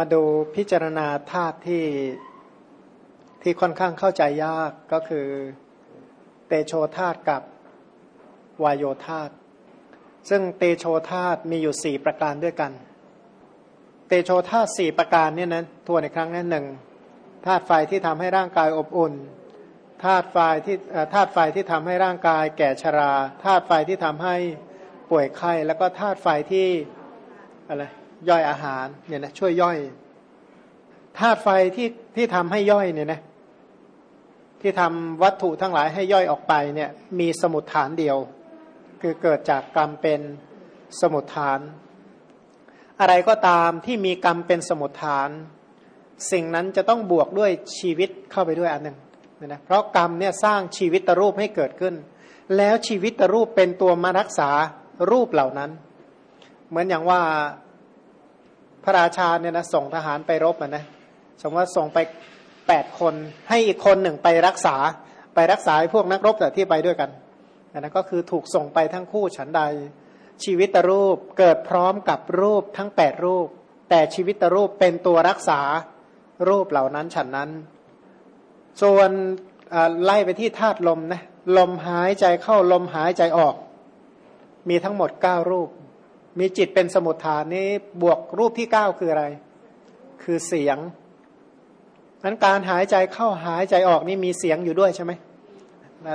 มาดูพิจารณาธาตุที่ที่ค่อนข้างเข้าใจยากก็คือเตโชธาตุกับวายโยธาตุซึ่งเตโชธาตุมีอยู่สี่ประการด้วยกัน เตโชธาตุสี่ประการเนี่ยนะทวนอีกครั้งนั้นหนึ่งธาตุไฟที่ทำให้ร่างกายอบอุ่นธาตุไฟที่ธาตุไฟที่ทำให้ร่างกายแก่ชราธาตุไฟที่ทำให้ป่วยไข้แล้วก็ธาตุไฟที่อะไร ย่อยอาหารเนี่ยนะช่วยย่อยธาตุไฟที่ที่ทำให้ย่อยเนี่ยนะที่ทำวัตถุทั้งหลายให้ย่อยออกไปเนี่ยมีสมุดฐานเดียว คือเกิดจากกรรมเป็นสมุดฐาน อะไรก็ตามที่มีกรรมเป็นสมุดฐาน สิ่งนั้นจะต้องบวกด้วยชีวิตเข้าไปด้วยอันหนึ่งเนี่ยนะเพราะกรรมเนี่ยสร้างชีวิตตรูปให้เกิดขึ้น แล้วชีวิตตรูปเป็นตัวมารักษารูปเหล่านั้น เหมือนอย่างว่า พระราชาเนี่ยนะส่งทหารไปรบนะสมมติว่าส่งไปแปดคนให้อีกคนหนึ่งไปรักษาไปรักษาพวกนักรบแต่ที่ไปด้วยกันนะก็คือถูกส่งไปทั้งคู่ฉันใด ชีวิตรูปเกิดพร้อมกับรูปทั้งแปดรูป แต่ชีวิตรูปเป็นตัวรักษารูปเหล่านั้นฉันนั้น ส่วนไล่ไปที่ธาตุลมนะลมหายใจเข้าลมหายใจออก มีทั้งหมดเก้ารูป มีจิตเป็นสมุทฐานนี้บวกรูปที่เก้าคืออะไร คือเสียงนั้นการหายใจเข้าหายใจออกนี่มีเสียงอยู่ด้วยใช่ไหม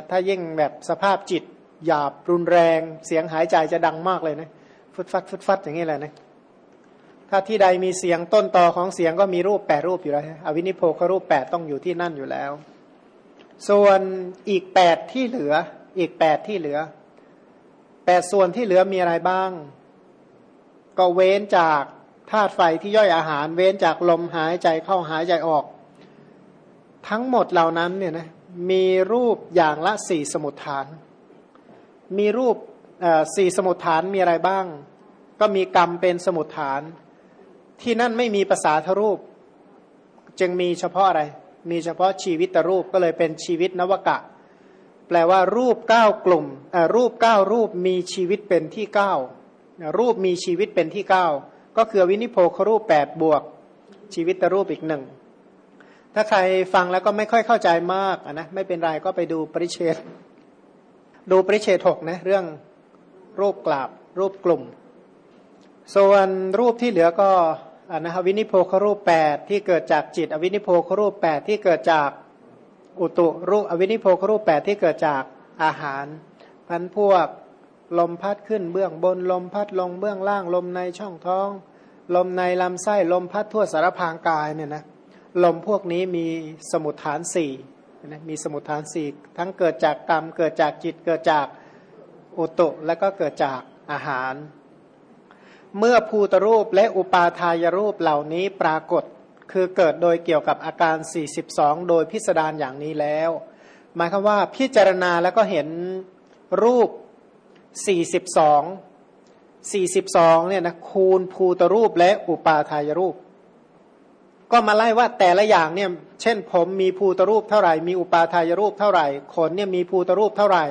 ถ้ายิ่งแบบสภาพจิตหยาบรุนแรง เสียงหายใจจะดังมากเลยนะฟุดฟัดฟุดฟัดอย่างนี้แหละนะถ้าที่ใดมีเสียงต้นต่อของเสียงก็มีรูปแปดรูปอยู่แล้วอวินิโพครูปแปดต้องอยู่ที่นั่นอยู่แล้ว ส่วนอีกแปดที่เหลือ อีกแปดที่เหลือแปดส่วนที่เหลือมีอะไรบ้าง ก็เว้นจากธาตุไฟที่ย่อยอาหาร เว้นจากลมหายใจเข้าหายใจออก ทั้งหมดเหล่านั้นเนี่ยนะมีรูปอย่างละสี่สมุดฐาน มีรูปสี่สมุดฐานมีอะไรบ้าง ก็มีกรรมเป็นสมุดฐาน ที่นั่นไม่มีภาษาทรูป จึงมีเฉพาะอะไร มีเฉพาะชีวิตรูปก็เลยเป็นชีวิตนวกะ แปลว่ารูปเก้ากลุ่มรูปเก้ารูปมีชีวิตเป็นที่เก้า รูปมีชีวิตเป็นที่เก้าก็คือวินิโพครูปแปดบวก ชีวิตรูปอีกหนึ่งถ้าใครฟังแล้วก็ไม่ค่อยเข้าใจมากนะไม่เป็นไรก็ไปดูปริเชตดูปริเชตหกนะเรื่องรูปกราบรูปกลุ่ม ส่วนรูปที่เหลือก็อนะวินิโพครูปแปดที่เกิดจากจิต อวินิโพครูปแปดที่เกิดจากอุตุรูปอวินิโพครูปแปดที่เกิดจากอาหารพันพวก ลมพัดขึ้นเบื้องบน ลมพัดลงเบื้องล่าง ลมในช่องท้อง ลมในลำไส้ลมพัดทั่วสารพางกายเนี่ยนะลมพวกนี้มีสมุทฐานสี่นะมีสมุทฐานสี่ทั้งเกิดจากกรรม เกิดจากจิตเกิดจากอุตุและก็เกิดจากอาหาร เมื่อภูตรูปและอุปาทายรูปเหล่านี้ปรากฏคือเกิดโดยเกี่ยวกับอาการ 42 โดยพิสดารอย่างนี้แล้ว หมายความว่าพิจารณาแล้วก็เห็นรูป 42 42เนี่ยนะคูณภูตรูปและอุปาทายรูป ก็มาไล่ว่าแต่ละอย่างเนี่ยเช่นผมมีภูตรูปเท่าไหร่ มีอุปาทายรูปเท่าไหร่ขนเนี่ยมีภูตรูปเท่าไหร่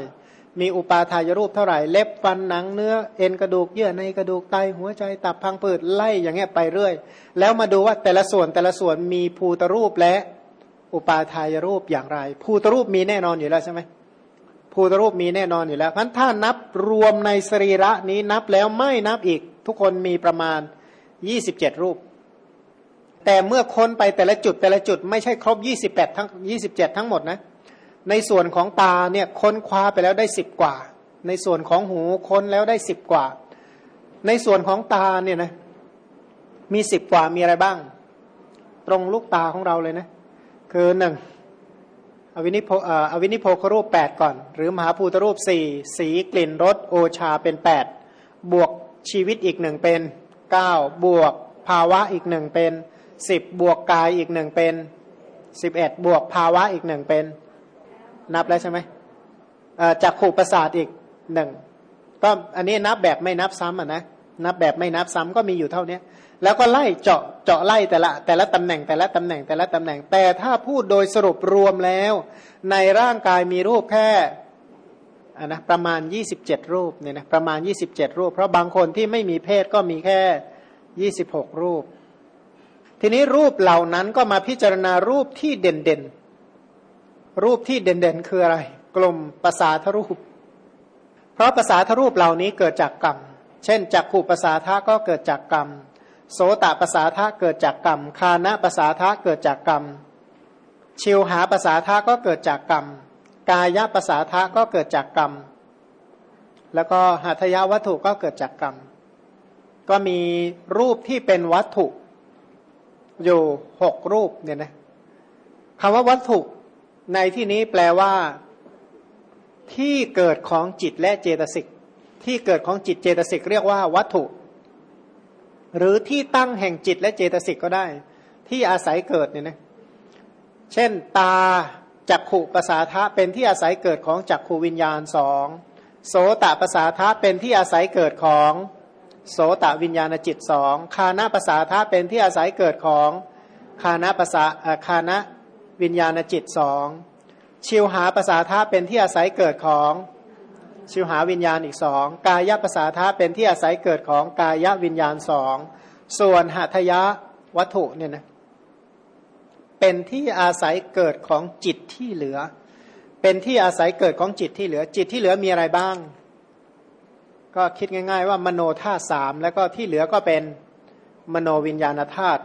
มีอุปาทายรูปเท่าไหร่ เล็บฟันหนังเนื้อเอ็นกระดูกเยื่อในกระดูกไตหัวใจตับพังผืดไล่อย่างเงี้ยไปเรื่อย แล้วมาดูว่าแต่ละส่วนแต่ละส่วนมีภูตรูปและอุปาทายรูปอย่างไร ภูตรูปมีแน่นอนอยู่แล้วใช่ไหม ภูตรูปมีแน่นอนอยู่แล้วพันถ้านับรวมในสรีระนี้นับแล้วไม่นับอีก ทุกคนมีประมาณยี่สิบเจ็ดรูป แต่เมื่อค้นไปแต่ละจุดแต่ละจุดไม่ใช่ครบยี่สิบแปดทั้งยี่สิบเจ็ดทั้งหมดนะ ในส่วนของตาเนี่ยค้นคว้าไปแล้วได้สิบกว่า ในส่วนของหูค้นแล้วได้สิบกว่า ในส่วนของตาเนี่ยนะมีสิบกว่ามีอะไรบ้าง ตรงลูกตาของเราเลยนะ คือหนึ่ง อวินิโพอวินิโพครูปแปดก่อน หรือมหาภูตรูปสี่สีกลิ่นรสโอชาเป็นแปดบวกชีวิตอีกหนึ่งเป็นเก้าบวกภาวะอีกหนึ่งเป็นสิบบวกกายอีกหนึ่งเป็นสิบเอ็ดบวกภาวะอีกหนึ่งเป็น นับแล้วใช่ไหมจากขู่ประสาทอีกหนึ่งก็อันนี้นับแบบไม่นับซ้ำอะนะนับแบบไม่นับซ้ำก็มีอยู่เท่านี้ แล้วก็ไล่เจาะเจาะไล่แต่ละ แต่ละตำแหน่งแต่ละตำแหน่งแต่ละตำแหน่ง แต่ถ้าพูดโดยสรุปรวมแล้ว ในร่างกายมีรูปแค่อ่นะประมาณ 27 รูปเนี่ยนะประมาณ 27 รูป เพราะบางคนที่ไม่มีเพศก็มีแค่ 26 รูป ทีนี้รูปเหล่านั้นก็มาพิจารณารูปที่เด่นเด่นรูปที่เด่นเด่นคืออะไร กลุ่มภาษาทรูป เพราะภาษาทรูปเหล่านี้เกิดจากกรรม เช่นจักขู่ภาษาทะก็เกิดจากกรรม โสตภาษาทะเกิดจากกรรม คานะภาษาทะเกิดจากกรรม ชิวหาภาษาทะก็เกิดจากกรรม กายภาษาทะก็เกิดจากกรรม แล้วก็หัตถยวัตถุก็เกิดจากกรรม ก็มีรูปที่เป็นวัตถุ อยู่หกรูปเนี่ยนะคำว่าวัตถุในที่นี้แปลว่า ที่เกิดของจิตและเจตสิก ที่เกิดของจิตเจตสิกเรียกว่าวัตถุ หรือที่ตั้งแห่งจิตและเจตสิกก็ได้ ที่อาศัยเกิดเนี่ยนะเช่นตาจักขุภาษาทะเป็นที่อาศัยเกิดของจักขูวิญญาณสองโสตภาษาทะเป็นที่อาศัยเกิดของโสตวิญญาณจิตสองคานาภาษาทะเป็นที่อาศัยเกิดของคานาภาษาคานะวิญญาณจิตสองชิวหาภาษาทะเป็นที่อาศัยเกิดของ ชิวหาวิญญาณอีกสองกายภาษาทะเป็นที่อาศัยเกิดของกายวิญญาณสองส่วนหัตยะวัตถุเนี่ยนะเป็นที่อาศัยเกิดของจิตที่เหลือ เป็นที่อาศัยเกิดของจิตที่เหลือ จิตที่เหลือมีอะไรบ้าง ก็คิดง่าย ๆ ว่ามโนธาตุสามแล้วก็ที่เหลือก็เป็นมโนวิญญาณธาตุ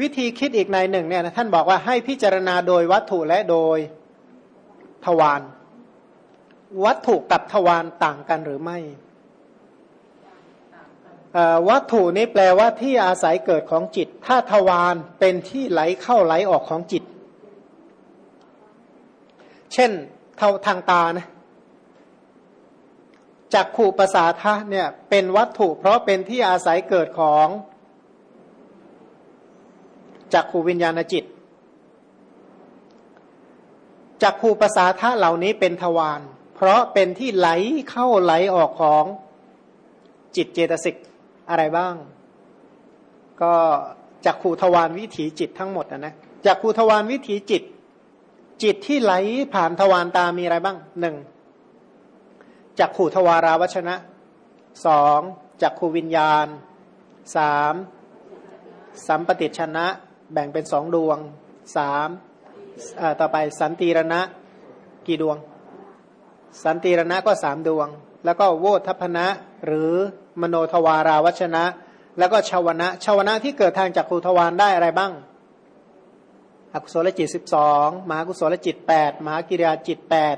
วิธีคิดอีกในหนึ่งเนี่ยท่านบอกว่าให้พิจารณาโดยวัตถุและโดยทวารวัตถุกับทวารต่างกันหรือไม่วัตถุนี้แปลว่าที่อาศัยเกิดของจิต ถ้าทวารเป็นที่ไหลเข้าไหลออกของจิต เช่นเท่าทางตานะจักขู่ภาษาทะเนี่ยเป็นวัตถุ เพราะเป็นที่อาศัยเกิดของ จักขูวิญญาณจิตจักขูภาษาธาเหล่านี้เป็นทวารเพราะเป็นที่ไหลเข้าไหลออกของจิตเจตสิกอะไรบ้าง ก็จักขูทวารวิถีจิตทั้งหมดนะนะจักขูทวารวิถีจิต จิตที่ไหลผ่านทวารตามีอะไรบ้างหนึ่งจักขูทวาราวชนะสองจักขูวิญญาณสามสัมปติชนะ แบ่งเป็นสองดวงสามต่อไปสันติรณะกี่ดวง สันติรณะก็สามดวง แล้วก็โวทัพนะหรือมโนทวาราวัชนะ แล้วก็ชาวนะชาวนะที่เกิดทางจากครูทวารได้อะไรบ้าง อกุศลจิตสิบสองมหากุศลจิตแปดมหากิริยาจิตแปด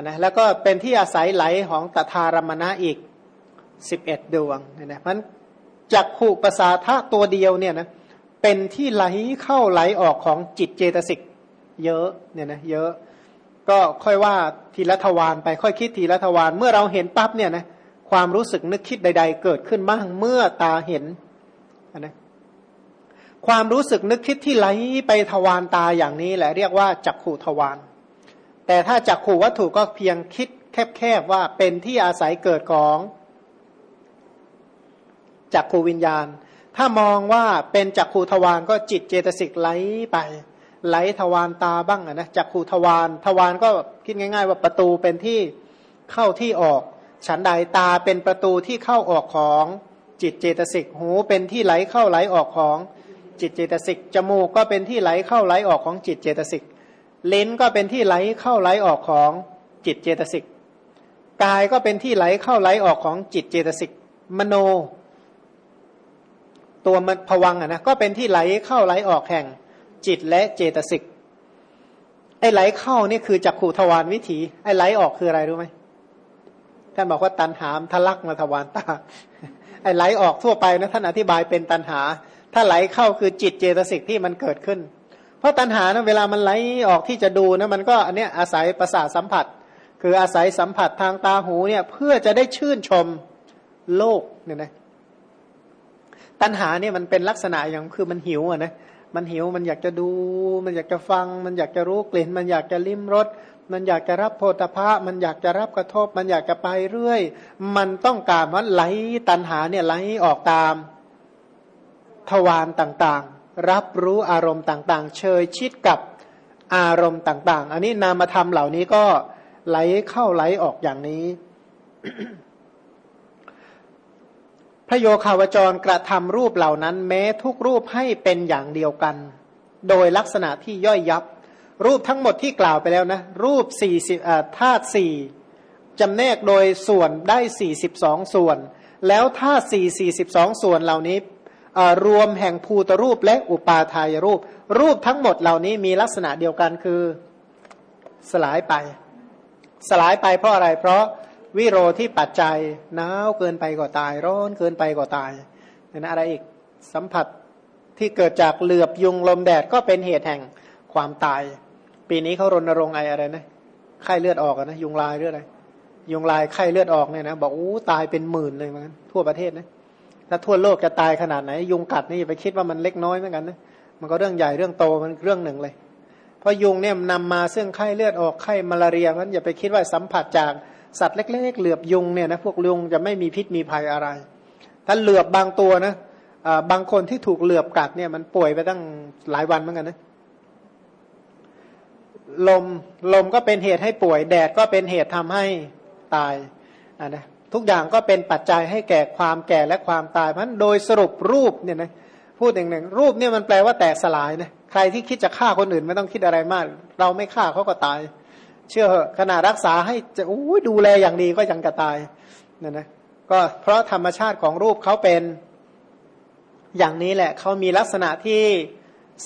นะแล้วก็เป็นที่อาศัยไหลของตถารมณะอีกสิบเอ็ดดวงเนี่ยนะมันจักขู่ภาษาทะตัวเดียวเนี่ยนะ เป็นที่ไหลเข้าไหลออกของจิตเจตสิกเยอะเนี่ยนะเยอะ ก็ค่อยว่าทีละทวารไปค่อยคิดทีละทวารเมื่อเราเห็นปั๊บเนี่ยนะความรู้สึกนึกคิดใด ๆ เกิดขึ้นบ้างเมื่อตาเห็นนะความรู้สึกนึกคิดที่ไหลไปทวารตาอย่างนี้แหละเรียกว่าจักขู่ทวารแต่ถ้าจักขู่วัตถุก็เพียงคิดแคบๆว่าเป็นที่อาศัยเกิดของจักขูวิญญาณ ถ้ามองว่าเป็นจักขูทวารก็จิตเจตสิกไหลไป ไหลทวารตาบ้างนะจักขูทวารทวารก็คิดง่าย ๆ ว่าประตูเป็นที่เข้าที่ออก ฉันใดตาเป็นประตูที่เข้าออกของจิตเจตสิกหูเป็นที่ไหลเข้าไหลออกของจิตเจตสิกจมูกก็เป็นที่ไหลเข้าไหลออกของจิตเจตสิกลิ้นก็เป็นที่ไหลเข้าไหลออกของจิตเจตสิกกายก็เป็นที่ไหลเข้าไหลออกของจิตเจตสิกมโน ตัวมันผวังอะนะก็เป็นที่ไหลเข้าไหลออกแห่งจิตและเจตสิกไอ้ไหลเข้านี่คือจักขู่ทวารวิถี ไอ้ไหลออกคืออะไรรู้ไหมท่านบอกว่าตันหามทะลักมาทวารตา ไอ้ไหลออกทั่วไปนะท่านอธิบายเป็นตันหา ถ้าไหลเข้าคือจิตเจตสิกที่มันเกิดขึ้น เพราะตันหานะเวลามันไหลออกที่จะดูนะมันก็อันเนี้ยอาศัยประสาทสัมผัส คืออาศัยสัมผัสทางตาหูเนี่ยเพื่อจะได้ชื่นชมโลกเนี่ยนะ ตัณหาเนี่ยมันเป็นลักษณะอย่างคือมันหิวอะนะมันหิวมันอยากจะดู มันอยากจะฟัง มันอยากจะรู้กลิ่น มันอยากจะลิ้มรสมันอยากจะรับโพธภะมันอยากจะรับกระทบ มันอยากจะไปเรื่อย มันต้องการว่าไหลตัณหาเนี่ยไหลออกตามทวารต่างๆ รับรู้อารมณ์ต่างๆ เชยชิดกับอารมณ์ต่าง ๆ อันนี้นามธรรมเหล่านี้ก็ไหลเข้าไหลออกอย่างนี้ พระโยคาวจรกระทำรูปเหล่านั้น แม้ทุกรูปให้เป็นอย่างเดียวกัน โดยลักษณะที่ย่อยยับ รูปทั้งหมดที่กล่าวไปแล้วนะ รูปสี่สิบธาตุสี่จำแนกโดยส่วนได้สี่สิบสองส่วน แล้วธาตุสี่สี่สิบสองส่วนเหล่านี้รวมแห่งภูตรูปและอุปาทายรูป รูปทั้งหมดเหล่านี้มีลักษณะเดียวกันคือสลายไป สลายไปเพราะอะไรเพราะ วิโรที่ปัจจัยหนาวเกินไปก็ตาย ร้อนเกินไปก็ตายเนี่นอะไรอีกสัมผัสที่เกิดจากเหลือบยุงลมแดดก็เป็นเหตุแห่งความตาย ปีนี้เขารณรงค์ไออะไรนะไข้เลือดออกนะยุงลายเรื่องอะไรยุงลายไข้เลือดออกเนี่ยนะบอกอู้ตายเป็นหมื่นเลยเหมือนกันทั่วประเทศนะถ้าทั่วโลกจะตายขนาดไหน ยุงกัดนี่อย่าไปคิดว่ามันเล็กน้อยเหมือนกันนะมันก็เรื่องใหญ่เรื่องโตมันเรื่องหนึ่งเลย เพราะยุงเนี่ยนำมาซึ่งไข้เลือดออกไข้มาลาเรียมันอย่าไปคิดว่าสัมผัสจาก สัตว์เล็ก ๆ เหลือบยุงเนี่ยนะพวกยุงจะไม่มีพิษมีภัยอะไร ถ้าเหลือบบางตัวนะบางคนที่ถูกเหลือบกัดเนี่ยมันป่วยไปตั้งหลายวันเหมือนกันนะลมลมก็เป็นเหตุให้ป่วย แดดก็เป็นเหตุทำให้ตายอ่านะทุกอย่างก็เป็นปัจจัยให้แก่ความแก่และความตายเพราะโดยสรุปรูปเนี่ยนะพูดอย่างหนึ่งรูปเนี่ยมันแปลว่าแตกสลายนะใครที่คิดจะฆ่าคนอื่นไม่ต้องคิดอะไรมาก เราไม่ฆ่าเขาก็ตาย เชื่อเหอะขนาดรักษาให้จะอู้ดูแลอย่างดีก็ยังกระตายเนี่ยนะก็เพราะธรรมชาติของรูปเขาเป็นอย่างนี้แหละเขามีลักษณะที่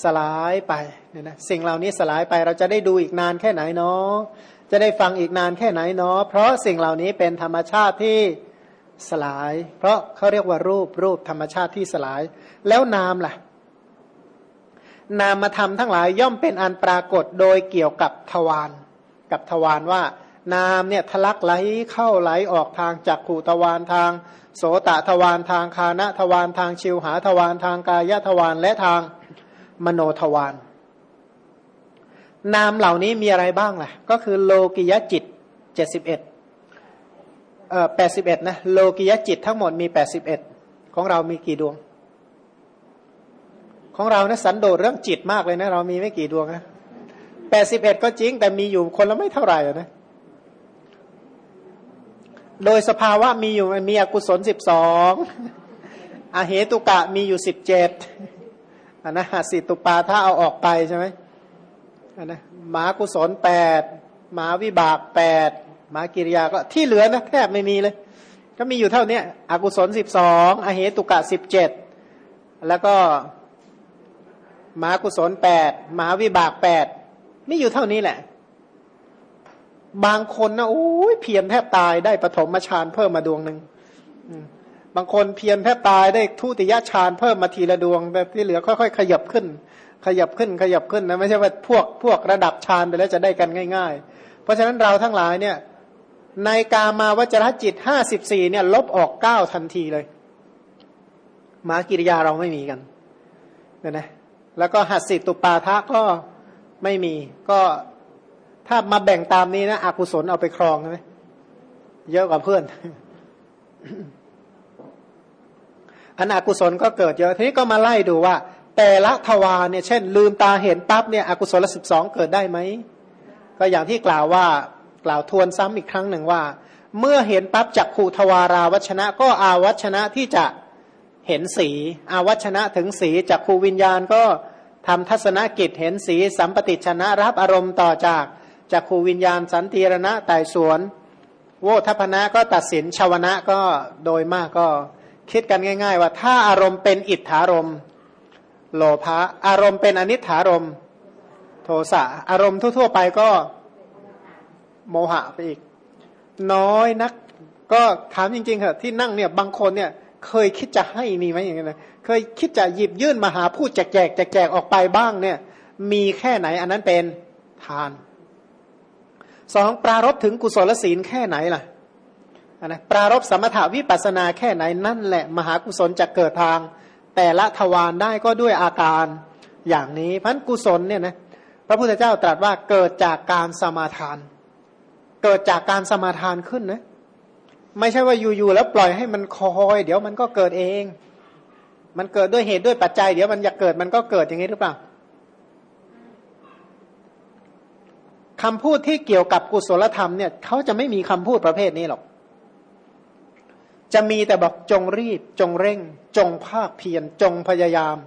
สลายไปเนี่ยนะสิ่งเหล่านี้สลายไปเราจะได้ดูอีกนานแค่ไหนเนาะจะได้ฟังอีกนานแค่ไหนเนาะเพราะสิ่งเหล่านี้เป็นธรรมชาติที่สลาย เพราะเขาเรียกว่ารูปรูปธรรมชาติที่สลาย แล้วนามล่ะ นามมาทำทั้งหลายย่อมเป็นอันปรากฏโดยเกี่ยวกับทวาร กับทวารว่านามเนี่ยทะลักไหลเข้าไหลออกทางจากขูทวารทาง โสตทวารทางคานะทวารทางชิวหาทวารทางกายทวารและทางมโนทวารนามเหล่านี้มีอะไรบ้างล่ะ ก็คือโลกิยจิตเจ็ดสิบเอ็ดเอ่อแปดสิบเอ็ดนะโลกิยจิตทั้งหมดมีแปดสิบเอ็ดของเรามีกี่ดวง ของเรานะสันโดษเรื่องจิตมากเลยนะ เรามีไม่กี่ดวงนะ แปดสิบเอ็ดก็จริง แต่มีอยู่คนละไม่เท่าไหร่นะ โดยสภาวะมีอยู่มีอกุศลสิบสองอาเหตุกะมีอยู่สิบเจ็ดอันนะสิตุปาถ้าเอาออกไปใช่ไหมอันะหมากุศลแปดหมาวิบากแปดหมากิริยาก็ที่เหลือนะแทบไม่มีเลย ก็มีอยู่เท่านี้อกุศลสิบสองอเหตุกะสิบเจ็ดแล้วก็หมากุศลแปดหมาวิบากแปด มีอยู่เท่านี้แหละ บางคนนะโอ้ยเพียรแทบตายได้ปฐมฌานเพิ่มมาดวงหนึ่งบางคนเพียรแทบตายได้ทุติยฌานเพิ่มมาทีละดวง แต่ที่เหลือค่อยๆขยับขึ้น ขยับขึ้นขยับขึ้นนะไม่ใช่ว่าพวกพวกระดับฌานไปแล้วจะได้กันง่าย ๆ เพราะฉะนั้นเราทั้งหลายเนี่ยในกามาวจรจิตห้าสิบสี่เนี่ย ลบออกเก้าทันทีเลยมากิริยาเราไม่มีกันเนี่ยนะแล้วก็หัดสิตุปาทะก็ ไม่มี ก็ถ้ามาแบ่งตามนี้นะอกุศลเอาไปครองใช่ไหมเยอะกว่าเพื่อนอันอกุศลก็เกิดเยอะทีนี้ก็มาไล่ดูว่า แต่ละทวารเนี่ยเช่น ลืมตาเห็นปั๊บเนี่ยอกุศลสิบสองเกิดได้ไหมก็อย่างที่กล่าวว่ากล่าวทวนซ้ำอีกครั้งหนึ่งว่า เมื่อเห็นปั๊บจักขูทวาราวัชนะ ก็อาวัชนะที่จะเห็นสี อาวัชนะถึงสีจักขูวิญญาณก็ ทำทัศนกิจเห็นสีสัมปติชนะรับอารมณ์ต่อจากจักขูวิญญาณสันติรณะไต่สวน โวทัพนะก็ตัดสินชาวนะก็โดยมากก็คิดกันง่าย ๆ ว่าถ้าอารมณ์เป็นอิทธารมโลภะอารมณ์เป็นอนิถารมโทสะอารมณ์ทั่วๆไปก็โมหะไปอีก น้อยนัก ก็ถามจริงๆเหรอที่นั่งเนี่ยบางคนเนี่ยเคยคิดจะให้มีไหมอย่างเงี้ย เคยคิดจะหยิบยื่นมาหาผู้แจกแจกแจกแจกออกไปบ้างเนี่ย มีแค่ไหนอันนั้นเป็นทานสองปรารบถึงกุศลศีลแค่ไหนล่ะนะปรารบสมถาวิปัสนาแค่ไหนนั่นแหละ มหากุศลจะเกิดทาง แต่ละทวารได้ก็ด้วยอาการอย่างนี้พันกุศลเนี่ยนะพระพุทธเจ้าตรัสว่าเกิดจากการสมาทาน เกิดจากการสมาทานขึ้นนะไม่ใช่ว่าอยู่ๆแล้วปล่อยให้มันคอย เดี๋ยวมันก็เกิดเอง มันเกิดด้วยเหตุด้วยปัจจัยเดี๋ยวมันอยากเกิดมันก็เกิดอย่างนี้หรือเปล่าคำพูดที่เกี่ยวกับกุศลธรรมเนี่ยเขาจะไม่มีคำพูดประเภทนี้หรอก จะมีแต่บอกจงรีบ จงเร่ง จงภาคเพียรจงพยายาม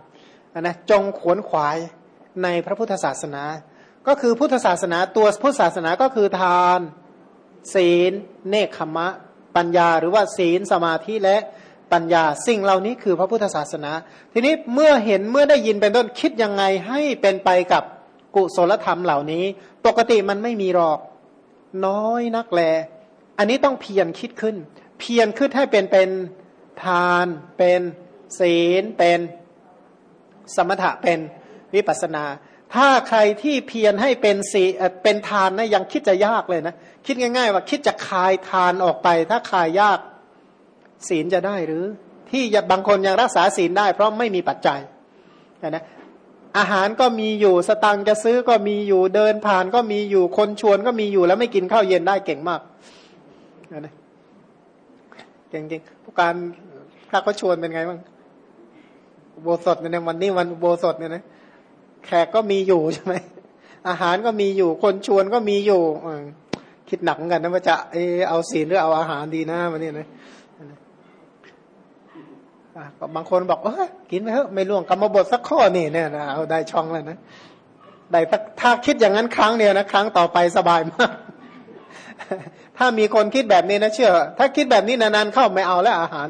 นะจงขวนขวายในพระพุทธศาสนา ก็คือพุทธศาสนาตัวพุทธศาสนาก็คือทาน ศีล เนคขมะ ปัญญา หรือว่าศีลสมาธิและ ปัญญา สิ่งเหล่านี้คือพระพุทธศาสนา ทีนี้เมื่อเห็นเมื่อได้ยินเป็นต้นคิดยังไงให้เป็นไปกับกุศลธรรมเหล่านี้ ปกติมันไม่มีหรอก น้อยนักแล อันนี้ต้องเพียรคิดขึ้น เพียรขึ้นให้เป็นเป็นทานเป็นศีลเป็นสมถะเป็นวิปัสนา ถ้าใครที่เพียรให้เป็นสีเป็นทานนะยังคิดจะยากเลยนะ คิดง่าย ๆ ว่าคิดจะคายทานออกไป ถ้าคายยาก ศีลจะได้หรือ ที่บางคนยังรักษาศีลได้ เพราะไม่มีปัจจัยนะอาหารก็มีอยู่สตังจะซื้อก็มีอยู่เดินผ่านก็มีอยู่คนชวนก็มีอยู่แล้วไม่กินข้าวเย็นได้เก่งมากนะเก่งจริงผู้การพระก็ชวนเป็นไงบ้างโบสถเนี่ยวันนี้วันโบสถเนี่ยนะแขกก็มีอยู่ใช่ไหมอาหารก็มีอยู่คนชวนก็มีอยู่คิดหนักเหมือนกันนะว่าจะเออเอาศีลหรือเอาอาหารดีนะวันนี้นะ บางคนบอกเออกินไปเถอะไม่ล่วงกรรมบทสักข้อนี่เนี่ยนะเอาได้ช่องแล้วนะได้ถ้าคิดอย่างนั้นครั้งเดียวนะครั้งต่อไปสบายมาก ถ้ามีคนคิดแบบนี้นะเชื่อ ถ้าคิดแบบนี้นานๆเข้าไม่เอาแล้วอาหาร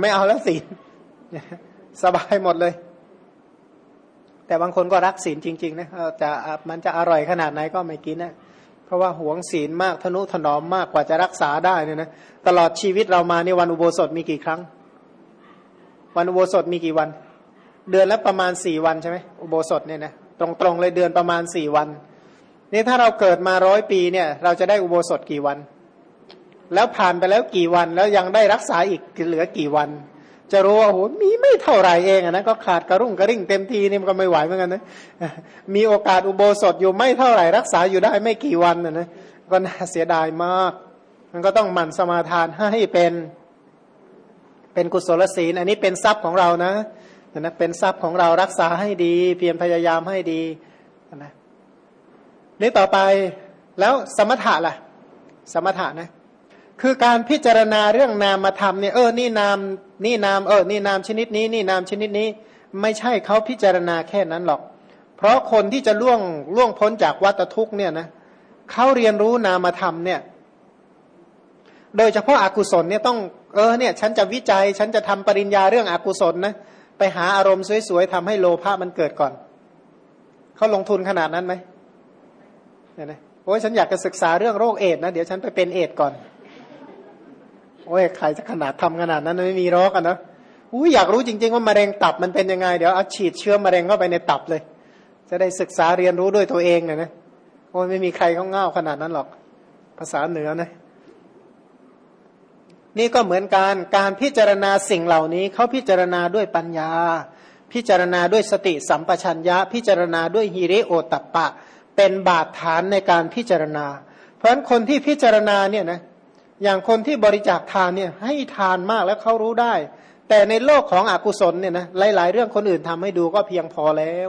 ไม่เอาแล้วศีลสบายหมดเลย แต่บางคนก็รักศีลจริง ๆ นะจะมันจะอร่อยขนาดไหนก็ไม่กินนะเพราะว่าหวงศีลมากทนุถนอมมากกว่าจะรักษาได้เนี่ยนะตลอดชีวิตเรามาในวันอุโบสถมีกี่ครั้ง วันอุโบสถมีกี่วัน เดือนละประมาณสี่วันใช่ไหมอุโบสถเนี่ยนะตรงๆเลยเดือนประมาณสี่วัน นี่ถ้าเราเกิดมาร้อยปีเนี่ยเราจะได้อุโบสถกี่วัน แล้วผ่านไปแล้วกี่วันแล้วยังได้รักษาอีกเหลือกี่วัน จะรู้ว่าโอ้โหมีไม่เท่าไรเองนะก็ขาดกระรุ่งกระริ่งเต็มทีนี่มันก็ไม่ไหวเหมือนกันนะมีโอกาสอุโบสถอยู่ไม่เท่าไหร่รักษาอยู่ได้ไม่กี่วันนะนะก็น่าเสียดายมาก มันก็ต้องหมั่นสมาทานให้เป็น เป็นกุศลศีล อันนี้เป็นทรัพย์ของเรานะนะเป็นทรัพย์ของเรารักษาให้ดี เพียรพยายามให้ดีนะนี่ต่อไปแล้วสมถะล่ะ สมถะนะคือการพิจารณาเรื่องนามธรรมเนี่ยเออนี่นามนี่นามเออนี่นามชนิดนี้นี่นามชนิดนี้ ไม่ใช่เขาพิจารณาแค่นั้นหรอก เพราะคนที่จะล่วงล่วงพ้นจากวัฏทุกเนี่ยนะเขาเรียนรู้นามธรรมเนี่ย โดยเฉพาะอากุศลเนี่ยต้อง เออเนี่ยฉันจะวิจัยฉันจะทำปริญญาเรื่องอกุศลนะไปหาอารมณ์สวยๆทำให้โลภะมันเกิดก่อนเขาลงทุนขนาดนั้นไหมเนี่ยนะโอ้ยฉันอยากจะศึกษาเรื่องโรคเอดนะเดี๋ยวฉันไปเป็นเอดก่อน โอ้ยใครจะขนาดทำขนาดนั้นไม่มีรอกกันนะอุ้ยอยากรู้จริง ๆว่ามะเร็งตับมันเป็นยังไงเดี๋ยวเอาฉีดเชื้อมะเร็งเข้าไปในตับเลย จะได้ศึกษาเรียนรู้ด้วยตัวเองเนี่ยนะโอ้ยไม่มีใครเขาเง่าขนาดนั้นหรอก ภาษาเหนือนะ นี่ก็เหมือนการการพิจารณาสิ่งเหล่านี้เขาพิจารณาด้วยปัญญา พิจารณาด้วยสติสัมปชัญญะ พิจารณาด้วยฮิริโอตัปปะ เป็นบาดฐานในการพิจารณา เพราะฉะนั้นคนที่พิจารณาเนี่ยนะอย่างคนที่บริจาคทานเนี่ยให้ทานมากแล้วเขารู้ได้ แต่ในโลกของอกุศลเนี่ยนะหลาย ๆ เรื่องคนอื่นทำให้ดูก็เพียงพอแล้ว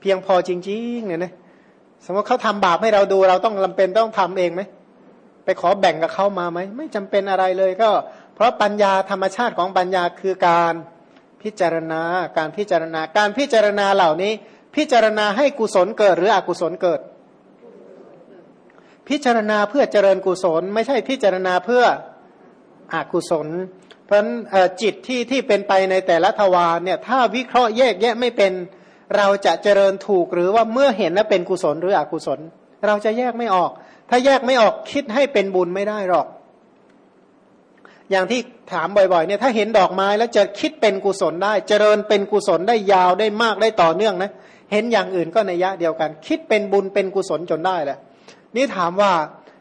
เพียงพอจริงๆเนี่ยนะสมมติเขาทำบาปให้เราดูเราต้องจาเป็นต้องทำเองไหม ไปขอแบ่งกับเขามาไหมไม่จำเป็นอะไรเลยก็ เพราะปัญญาธรรมชาติของปัญญาคือการพิจารณาการพิจารณาการพิจารณาเหล่านี้ พิจารณาให้กุศลเกิดหรืออกุศลเกิด พิจารณาเพื่อเจริญกุศล ไม่ใช่พิจารณาเพื่ออกุศล เพราะจิตที่ที่เป็นไปในแต่ละทวารเนี่ยถ้าวิเคราะห์แยกแยะไม่เป็นเราจะเจริญถูกหรือว่าเมื่อเห็นแล้วเป็นกุศลหรืออกุศล เราจะแยกไม่ออก ถ้าแยกไม่ออกคิดให้เป็นบุญไม่ได้หรอก อย่างที่ถามบ่อยๆเนี่ยถ้าเห็นดอกไม้แล้วจะคิดเป็นกุศลได้ เจริญเป็นกุศลได้ยาวได้มากได้ต่อเนื่องนะเห็นอย่างอื่นก็ในยะเดียวกัน คิดเป็นบุญเป็นกุศลจนได้แหละนี่ถามว่า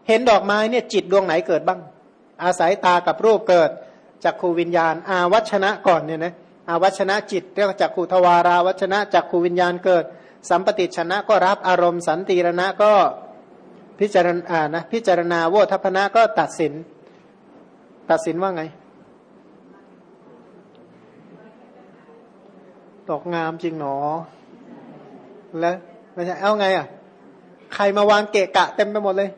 เห็นดอกไม้เนี่ยจิตดวงไหนเกิดบ้าง อาศัยตากับรูปเกิดจากขูวิญญาณ อาวัชนะก่อนเนี่ยนะอาวัชนะจิตเรียกจากขูทวาราวัชนะจากขูวิญญาณเกิด สัมปติชนะก็รับอารมณ์สันติรณะก็ พิจารณานะพิจารณาโวทัพนะก็ตัดสิน ตัดสินว่าไง ตกงามจริงหนอ แล้วไม่ใช่เอาไงอะ ใครมาวางเกะกะเต็มไปหมดเลย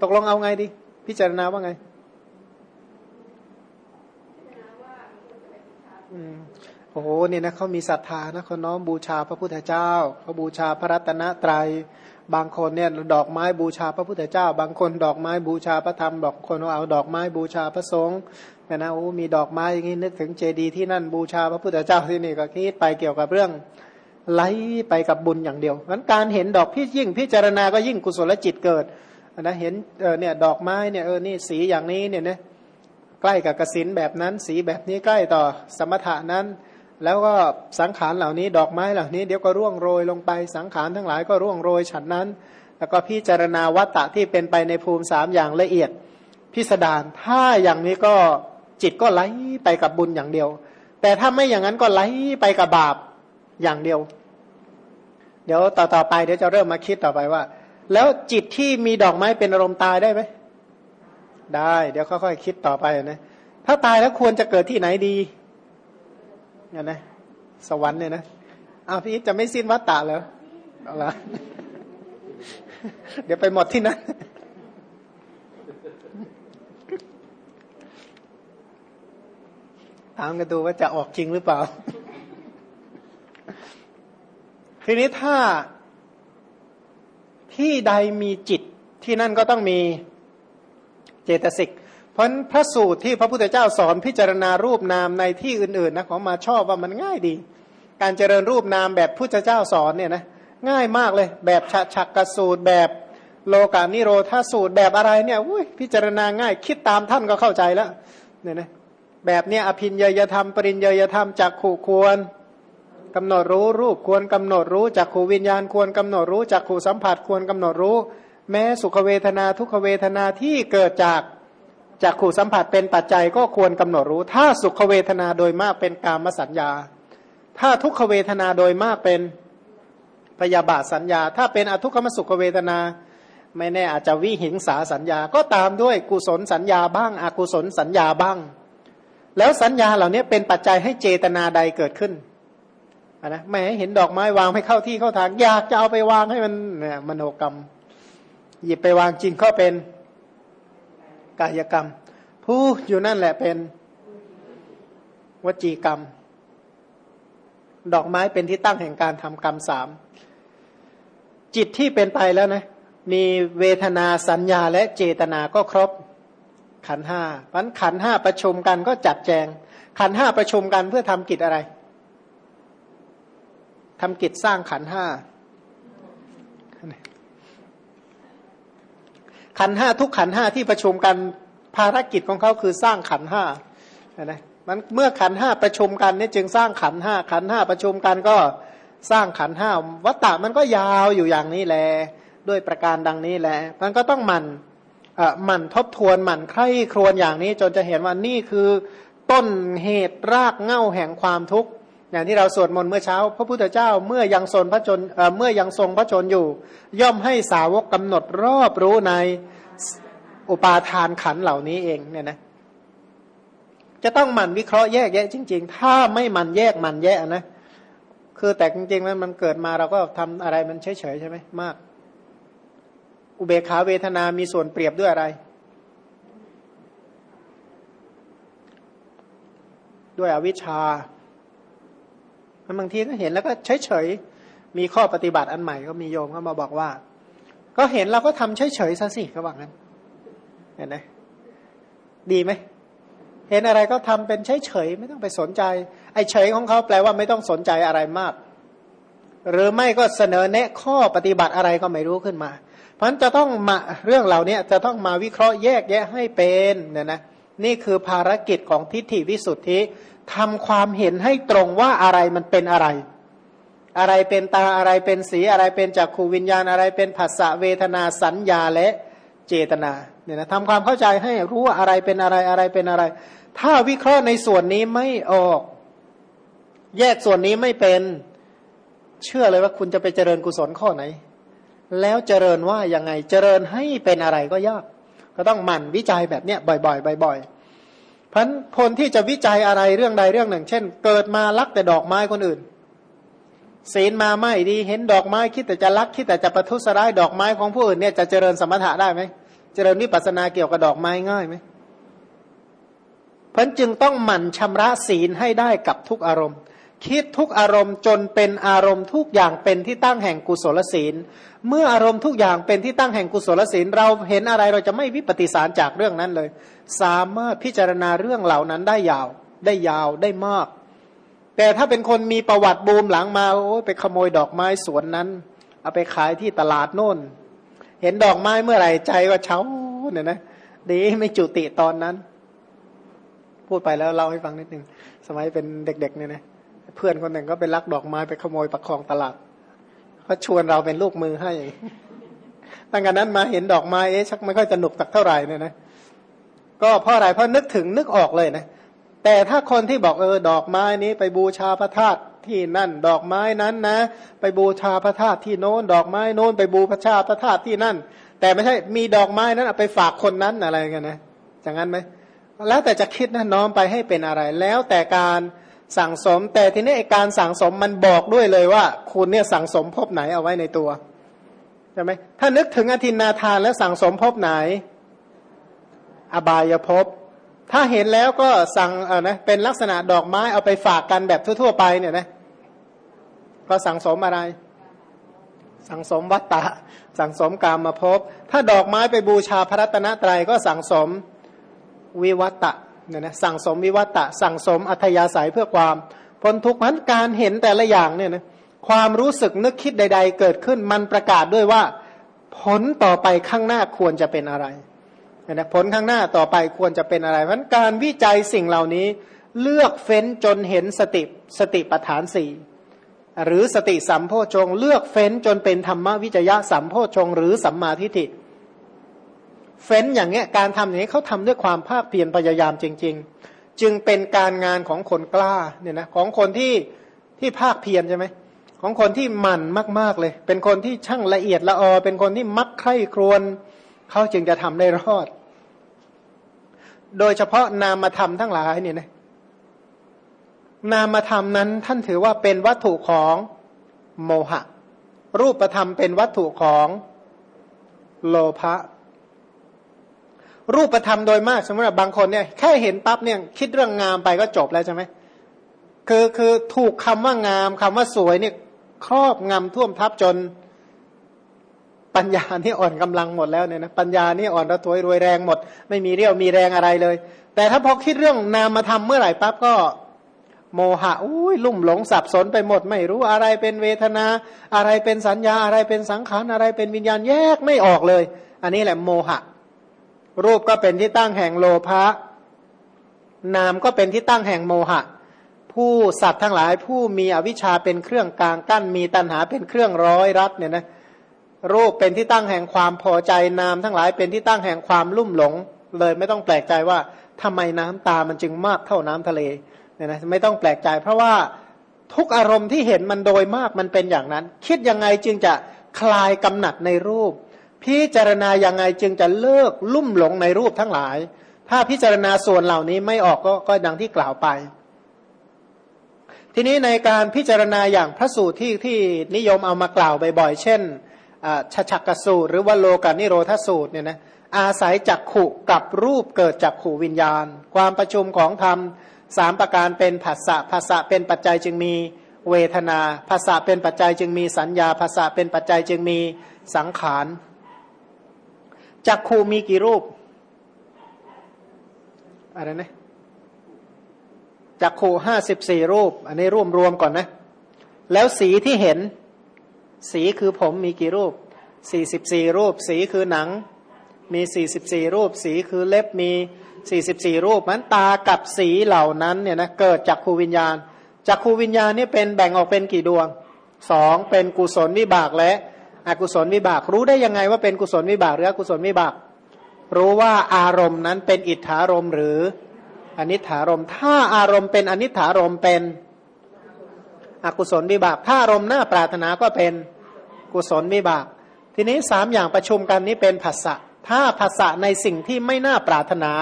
ตกลงเอาไงดี พิจารณาว่าไงโอ้โหเนี่ยนะเขามีศรัทธานะเขาน้อมบูชาพระพุทธเจ้าเขาบูชาพระรัตนตรยัย บางคนเนี่ยดอกไม้บูชาพระพุทธเจ้า บางคนดอกไม้บูชาพระธรรมบางคนเอาดอกไม้บูชาพระสงฆ์นะนะโอ้มีดอกไม้อย่างนี้นึกถึงเจดีย์ที่นั่นบูชาพระพุทธเจ้าที่นี่ก็คิดไปเกี่ยวกับเรื่องไหลไปกับบุญอย่างเดียวงั้นการเห็นดอกพี่ยิ่งพิจารณาก็ยิ่งกุศลจิตเกิดนะเห็นเออเนี่ยดอกไม้เนี่ยเออนี่สีอย่างนี้เนี่ยนะใกล้กับกสินแบบนั้นสีแบบนี้ใกล้ต่อสมถะนั้น แล้วก็สังขารเหล่านี้ดอกไม้เหล่านี้เดี๋ยวก็ร่วงโรยลงไปสังขารทั้งหลายก็ร่วงโรยฉันนั้น แล้วก็พิจารณาวัตตะที่เป็นไปในภูมิสามอย่างละเอียดพิสดารถ้าอย่างนี้ก็จิตก็ไหลไปกับบุญอย่างเดียว แต่ถ้าไม่อย่างนั้นก็ไหลไปกับบาปอย่างเดียว เดี๋ยวต่อต่อไปเดี๋ยวจะเริ่มมาคิดต่อไปว่า แล้วจิตที่มีดอกไม้เป็นอารมณ์ตายได้ไหมได้ เดี๋ยวค่อยๆคิดต่อไปนะถ้าตายแล้วควรจะเกิดที่ไหนดี เนี่ยนะสวรรค์เนี่ยนะอ้าวพี่จะไม่สิ้นวัฏฏะเหรอเอาละเดี๋ยวไปหมดที่นั่นถามกันดูว่าจะออกจริงหรือเปล่า ทีนี้ถ้าที่ใดมีจิตที่นั่นก็ต้องมีเจตสิก เพราะพระสูตรที่พระพุทธเจ้าสอนพิจารณารูปนามในที่อื่นๆนะของมาชอบว่ามันง่ายดี การเจริญรูปนามแบบพุทธเจ้าสอนเนี่ยนะง่ายมากเลยแบบฉักกสูตรแบบโลกานิโรธาสูตรแบบอะไรเนี่ยพิจารณาง่ายคิดตามท่านก็เข้าใจแล้วเนี่ยนะแบบเนี้ยอภินยยธรรม ปริญยยธรรมจักขู่ควรกำหนดรู้รูปควรกำหนดรู้จักขู่วิญญาณควรกำหนดรู้จักขู่สัมผัสควรกำหนดรู้ แม้สุขเวทนาทุกขเวทนาที่เกิดจาก จากขู่สัมผัสเป็นปัจจัยก็ควรกำหนดรู้ ถ้าสุขเวทนาโดยมากเป็นกามสัญญา ถ้าทุกขเวทนาโดยมากเป็นพยาบาทสัญญา ถ้าเป็นอทุกขมสุขเวทนา ไม่แน่อาจจะวิหิงสาสัญญา ก็ตามด้วยกุศลสัญญาบ้าง อกุศลสัญญาบ้าง แล้วสัญญาเหล่านี้เป็นปัจจัยให้เจตนาใดเกิดขึ้นนะแม่เห็นดอกไม้วางให้เข้าที่เข้าทาง อยากจะเอาไปวางให้มันเนี่ยมโนกรรม หยิบไปวางจริงก็เป็น กายกรรม ผู้อยู่นั่นแหละเป็นวจีกรรม ดอกไม้เป็นที่ตั้งแห่งการทำกรรมสามจิตที่เป็นไปแล้วนะ มีเวทนาสัญญาและเจตนาก็ครบ ขันห้าพันขันห้าประชุมกันก็จัดแจง ขันห้าประชุมกันเพื่อทำกิจอะไรทำกิจสร้างขันห้า ขันห้าทุกขันห้าที่ประชุมกันภารกิจของเขาคือสร้างขันห้านะมันเมื่อขันห้าประชุมกันนี่จึงสร้างขันห้าขันห้าประชุมกันก็สร้างขันห้าวัตตะมันก็ยาวอยู่อย่างนี้แหละด้วยประการดังนี้แหละมันก็ต้องหมันหมั่นทบทวนหมั่นใคร่ครวญอย่างนี้ จนจะเห็นว่านี่คือต้นเหตุรากเง่าแห่งความทุกข์ อย่างที่เราสวดมนต์เมื่อเช้า พระพุทธเจ้าเมื่อยังทรงพระชนเมื่อยังทรงพระชนอยู่ ย่อมให้สาวกกำหนดรอบรู้ในอุปาทานขันเหล่านี้เองเนี่ยนะจะต้องหมั่นวิเคราะห์แยกแยะจริง ๆ ถ้าไม่หมั่นแยกหมั่นแยกนะคือแต่จริงๆแล้วมันเกิดมาเราก็ทำอะไรมันเฉยๆใช่ไหมมาก อุเบกขาเวทนามีส่วนเปรียบด้วยอะไร ด้วยอวิชชา บางทีก็เห็นแล้วก็เฉยๆมีข้อปฏิบัติอันใหม่ก็มีโยมก็มาบอกว่า ก็เห็นเราก็ทำเฉยๆซะสิเขาบอกงั้นเห็นไหมดีไหมเห็นอะไรก็ทำเป็นเฉยๆไม่ต้องไปสนใจ ไอ้เฉยของเขาแปลว่าไม่ต้องสนใจอะไรมาก หรือไม่ก็เสนอแนะข้อปฏิบัติอะไรก็ไม่รู้ขึ้นมา เพราะนั้นจะต้องมาเรื่องเหล่านี้จะต้องมาวิเคราะห์แยกแยะให้เป็นเนี่ยนะนี่คือภารกิจของทิฏฐิวิสุทธิ ทำความเห็นให้ตรงว่าอะไรมันเป็นอะไร อะไรเป็นตาอะไรเป็นสีอะไรเป็นจักขูวิญญาณอะไรเป็นผัสสะเวทนาสัญญาและเจตนาเนี่ยนะทำความเข้าใจให้รู้ว่าอะไรเป็นอะไรอะไรเป็นอะไร ถ้าวิเคราะห์ในส่วนนี้ไม่ออก แยกส่วนนี้ไม่เป็น เชื่อเลยว่าคุณจะไปเจริญกุศลข้อไหน แล้วเจริญว่ายังไงเจริญให้เป็นอะไรก็ยาก ก็ต้องหมั่นวิจัยแบบเนี้ยบ่อย ๆ บ่อย ๆ พันคนที่จะวิจัยอะไรเรื่องใดเรื่องหนึ่ง เช่น เกิดมาลักแต่ดอกไม้คนอื่น ศีลมาไม่ดีเห็นดอกไม้คิดแต่จะลักคิดแต่จะประทุษร้ายดอกไม้ของผู้อื่นเนี่ยจะเจริญสมถะได้ไหมเจริญวิปัสสนาเกี่ยวกับดอกไม้ง่ายไหมเพราะจึงต้องหมั่นชำระศีลให้ได้กับทุกอารมณ์ คิดทุกอารมณ์จนเป็นอารมณ์ทุกอย่างเป็นที่ตั้งแห่งกุศลศีล เมื่ออารมณ์ทุกอย่างเป็นที่ตั้งแห่งกุศลศีล เราเห็นอะไรเราจะไม่วิปฏิสารจากเรื่องนั้นเลย สามารถพิจารณาเรื่องเหล่านั้นได้ยาว ได้ยาวได้มาก แต่ถ้าเป็นคนมีประวัติบูมหลังมาโอ้ไปขโมยดอกไม้สวนนั้น เอาไปขายที่ตลาดโน่น เห็นดอกไม้เมื่อไหร่ใจก็เช้าเนี่ยนะดีไม่จุติตอนนั้น พูดไปแล้วเล่าให้ฟังนิดหนึ่งสมัยเป็นเด็ก ๆ เนี่ยนะ เพื่อนคนหนึ่งก็ไปลักดอกไม้ไปขโมยประคองตลาดเขาชวนเราเป็นลูกมือให้ตั้งแต่นั้นมาเห็นดอกไม้เอ๊ะชักไม่ค่อยสนุกสักเท่าไหร่เนี่ยนะก็เพราะอะไรเพราะนึกถึงนึกออกเลยนะแต่ถ้าคนที่บอกเออดอกไม้นี้ไปบูชาพระธาตุที่นั่น ดอกไม้นั้นนะ ไปบูชาพระธาตุที่โน้น ดอกไม้โน้น ไปบูชาพระธาตุที่นั่น แต่ไม่ใช่มีดอกไม้นั้นไปฝากคนนั้นอะไรกันนะอย่างนั้นไหมแล้วแต่จะคิดนะน้อมไปให้เป็นอะไร แล้วแต่การ สั่งสม แต่ทีนี้การสั่งสมมันบอกด้วยเลยว่า คุณเนี่ยสั่งสมพบไหนเอาไว้ในตัวใช่ไหมถ้านึกถึงอธินาทานแล้วสั่งสมพบไหน อบายภพถ้าเห็นแล้วก็สั่งเออนะเป็นลักษณะดอกไม้เอาไปฝากกันแบบทั่ว ๆ ไปเนี่ยนะก็สั่งสมอะไร สั่งสมวัตตะ สั่งสมกามมาพบ ถ้าดอกไม้ไปบูชาพระรัตนตรัยก็สั่งสมวิวัตตะ เนี่ยนะสั่งสมวิวัตตะสั่งสมอัธยาศัยเพื่อความพ้นทุกข์นั้นการเห็นแต่ละอย่างเนี่ยนะความรู้สึกนึกคิดใด ๆ เกิดขึ้นมันประกาศด้วยว่า ผลต่อไปข้างหน้าควรจะเป็นอะไรนะผลข้างหน้าต่อไปควรจะเป็นอะไรเพราะการวิจัยสิ่งเหล่านี้ เลือกเฟ้นจนเห็นสติสติปัฏฐานสี่หรือสติสัมโพชง เลือกเฟ้นจนเป็นธรรมวิจยะสัมโพชง หรือสัมมาทิฏฐิ เฟ้นอย่างเงี้ยการทำอย่างนี้เขาทำด้วยความภาคเพียรพยายามจริง ๆ จึงเป็นการงานของคนกล้าเนี่ยนะของคนที่ที่ภาคเพียรใช่ไหมของคนที่หมั่นมาก ๆเลย เป็นคนที่ช่างละเอียดละออ เป็นคนที่มักใคร่ครวญเขาจึงจะทำได้รอด โดยเฉพาะนามธรรมทั้งหลายเนี่ยนะนามธรรมนั้นท่านถือว่าเป็นวัตถุของโมหะ รูปธรรมเป็นวัตถุของโลภะ รูปธรรมโดยมากสมมติว่าบางคนเนี่ยแค่เห็นปั๊บเนี่ยคิดเรื่องงามไปก็จบแล้วใช่ไหมคือคือถูกคำว่างามคำว่าสวยเนี่ยครอบงำท่วมทับจนปัญญานี่อ่อนกำลังหมดแล้วเนี่ยนะปัญญานี่อ่อนระทวยรวยแรงหมด ไม่มีเรี่ยวมีแรงอะไรเลย แต่ถ้าพอคิดเรื่องนามมาทำเมื่อไหร่ปั๊บก็โมหะอุ้ยลุ่มหลงสับสนไปหมด ไม่รู้อะไรเป็นเวทนา อะไรเป็นสัญญาอะไรเป็นสังขารอะไรเป็นวิญญาณแยกไม่ออกเลย อันนี้แหละโมหะ รูปก็เป็นที่ตั้งแห่งโลภะนามก็เป็นที่ตั้งแห่งโมหะ ผู้สัตว์ทั้งหลายผู้มีอวิชชาเป็นเครื่องกลางกั้นมีตัณหาเป็นเครื่องร้อยรัดเนี่ยนะรูปเป็นที่ตั้งแห่งความพอใจนามทั้งหลายเป็นที่ตั้งแห่งความลุ่มหลง เลยไม่ต้องแปลกใจว่าทำไมน้ำตามันจึงมากเท่าน้ำทะเลเนี่ยนะไม่ต้องแปลกใจ เพราะว่าทุกอารมณ์ที่เห็นมันโดยมากมันเป็นอย่างนั้น คิดยังไงจึงจะคลายกำหนัดในรูป พิจารณายังไงจึงจะเลิกลุ่มหลงในรูปทั้งหลาย ถ้าพิจารณาส่วนเหล่านี้ไม่ออกก็ก็ดังที่กล่าวไป ทีนี้ในการพิจารณาอย่างพระสูตรที่ที่นิยมเอามากล่าวบ่อยๆ เช่นชชักกสูตร หรือว่าโลกานิโรธสูตรเนี่ยนะอาศัยจักขุกับรูปเกิดจากขู่วิญญาณ ความประชุมของธรรมสามประการเป็นภาษะภาษะเป็นปัจจัยจึงมีเวทนาภาษาเป็นปัจจัยจึงมีสัญญาภาษาเป็นปัจจัยจึงมีสังขาร จักขูมีกี่รูป อะไรนะจักขูห้าสิบสี่รูป อันนี้รวมรวมก่อนนะ แล้วสีที่เห็น สีคือผมมีกี่รูปสี่สิบสี่รูป สีคือหนัง มีสี่สิบสี่รูป สีคือเล็บมีสี่สิบสี่รูปมันตากับสีเหล่านั้นเนี่ยนะเกิดจากครูวิญญาณจากครูวิญญาณนี่เป็นแบ่งออกเป็นกี่ดวงสองเป็นกุศลวิบากและ อกุศลวิบาก รู้ได้ยังไงว่าเป็นกุศลวิบากหรืออกุศลวิบาก รู้ว่าอารมณ์นั้นเป็นอิทธารมหรืออนิถารมถ้าอารมณ์เป็นอนิถารมเป็นอกุศลวิบาก ถ้าอารมณ์หน้าปรารถนาก็เป็นกุศลวิบาก ทีนี้สามอย่างประชุมกันนี้เป็นภาษะถ้าภาษะในสิ่งที่ไม่น่าปรารถนา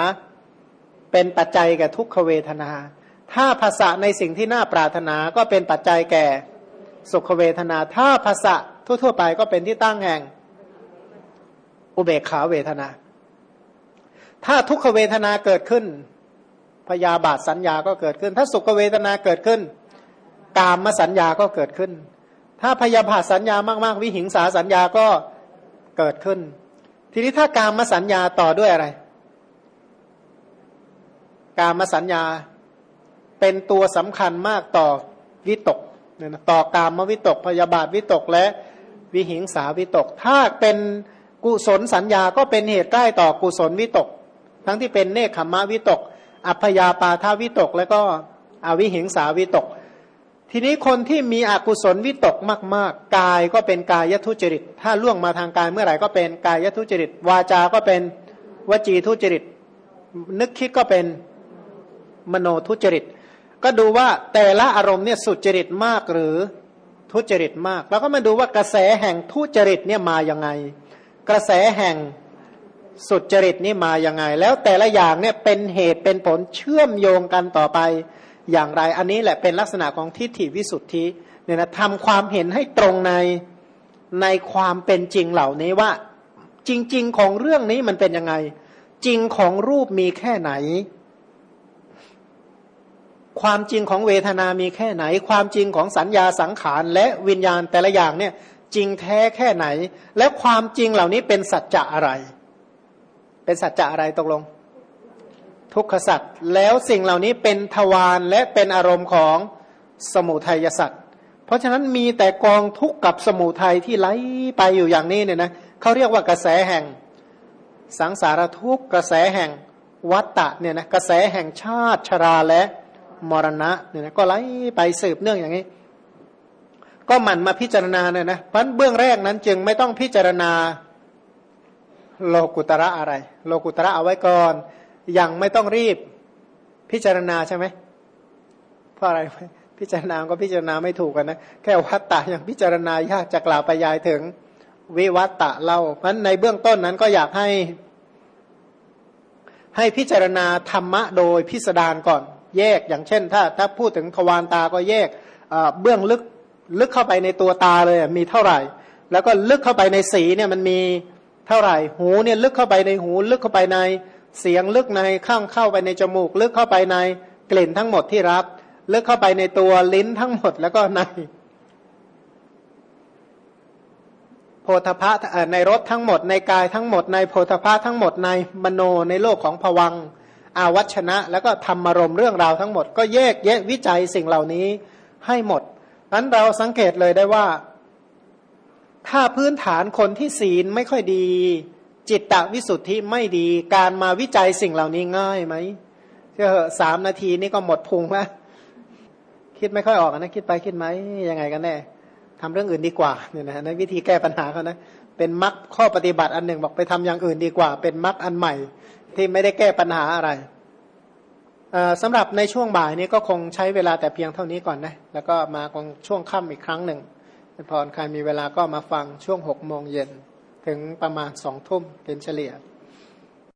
เป็นปัจจัยแก่ทุกขเวทนา ถ้าภาษะในสิ่งที่น่าปรารถนาก็เป็นปัจจัยแก่สุขเวทนา ถ้าภาษะ ทั่ว ๆ ไปก็เป็นที่ตั้งแห่งอุเบกขาเวทนา ถ้าทุกขเวทนาเกิดขึ้น พยาบาทสัญญาก็เกิดขึ้น ถ้าสุขเวทนาเกิดขึ้น กามมาสัญญาก็เกิดขึ้น ถ้าพยาบาทสัญญามากๆ วิหิงสาสัญญาก็เกิดขึ้น ทีนี้ถ้ากามมาสัญญาต่อด้วยอะไร กามมาสัญญาเป็นตัวสำคัญมากต่อวิตกต่อกามวิตกพยาบาทวิตกและ วิหิงสาวิตก ถ้าเป็นกุศลสัญญาก็เป็นเหตุใกล้ต่อกุศลวิตก ทั้งที่เป็นเนคขมะวิตก อัพยาปาทาวิตก แล้วก็อวิหิงสาวิตก ทีนี้คนที่มีอกุศลวิตกมาก ๆ กายก็เป็นกายทุจริต ถ้าล่วงมาทางกายเมื่อไหร่ก็เป็นกายทุจริต วาจา ก็เป็นวจีทุจริต นึกคิดก็เป็นมโนทุจริต ก็ดูว่าแต่ละอารมณ์เนี่ยสุจริตมากหรือ ทุจริตมาก แล้วก็มาดูว่ากระแสแห่งทุจริตเนี่ยมาอย่างไง กระแสแห่งสุจริตนี่มาอย่างไง แล้วแต่ละอย่างเนี่ยเป็นเหตุเป็นผลเชื่อมโยงกันต่อไปอย่างไร อันนี้แหละเป็นลักษณะของทิฏฐิวิสุทธิเนี่ยนะทำความเห็นให้ตรงในในความเป็นจริงเหล่านี้ว่า จริง ๆ ของเรื่องนี้มันเป็นยังไง จริงของรูปมีแค่ไหน ความจริงของเวทนามีแค่ไหน ความจริงของสัญญาสังขารและวิญญาณแต่ละอย่างเนี่ยจริงแท้แค่ไหน และความจริงเหล่านี้เป็นสัจจะอะไร เป็นสัจจะอะไรตกลง ทุกขสัจแล้วสิ่งเหล่านี้เป็นทวารและเป็นอารมณ์ของสมุทัยสัจเพราะฉะนั้นมีแต่กองทุกข์กับสมุทัยที่ไหลไปอยู่อย่างนี้เนี่ยนะเขาเรียกว่ากระแสแห่ง สังสารทุกข์กระแสแห่งวัตตะเนี่ยนะกระแสแห่งชาติชราและ มรณะเนี่ยนะก็ไหลไปสืบเนื่องอย่างนี้ ก็หมั่นมาพิจารณาเนี่ยนะเพราะเบื้องแรกนั้นจึงไม่ต้องพิจารณาโลกุตระอะไร โลกุตระเอาไว้ก่อน ยังไม่ต้องรีบพิจารณาใช่ไหมเพราะอะไรพิจารณาก็พิจารณาไม่ถูกกันนะแค่วัตตะยังพิจารณายากจะกล่าวไปยายถึงวิวัตตะเล่าเพราะในเบื้องต้นนั้นก็อยากให้ให้พิจารณาธรรมะโดยพิสดารก่อน แยกอย่างเช่น ถ้าถ้าพูดถึงทวารตาก็แยกเบื้องลึกลึกเข้าไปในตัวตาเลยมีเท่าไหร่ แล้วก็ลึกเข้าไปในสีเนี่ยมันมีเท่าไหร่ หูเนี่ยลึกเข้าไปในหู ลึกเข้าไปในเสียงลึกในข้างเข้าไปในจมูก ลึกเข้าไปในกลิ่นทั้งหมดที่รับ ลึกเข้าไปในตัวลิ้นทั้งหมดแล้วก็ในโพธพะในรถทั้งหมดในกายทั้งหมดในโพธพะทั้งหมดในมโนในโลกของผวัง อาวัชนะ แล้วก็ธรรมารมเรื่องราวทั้งหมด ก็แยกแยะวิจัยสิ่งเหล่านี้ให้หมดนั้นเราสังเกตเลยได้ว่า ถ้าพื้นฐานคนที่ศีลไม่ค่อยดี จิตตวิสุทธิไม่ดีการมาวิจัยสิ่งเหล่านี้ง่ายไหมเชื่อสามนาทีนี่ก็หมดพุงแล้วคิดไม่ค่อยออกนะคิดไปคิดไหมยังไงกันแน่ทำเรื่องอื่นดีกว่าเนี่ยนะในวิธีแก้ปัญหาเขานะเป็นมรรคข้อปฏิบัติอันหนึ่งบอกไปทำอย่างอื่นดีกว่า เป็นมรรคอันใหม่ ที่ไม่ได้แก้ปัญหาอะไรสำหรับในช่วงบ่ายนี้ก็คงใช้เวลาแต่เพียงเท่านี้ก่อนนะ แล้วก็มาคงช่วงค่ำอีกครั้งหนึ่งพรใครมีเวลาก็มาฟังช่วงหกโมงเย็นถึงประมาณสองทุ่มเป็นเฉลี่ย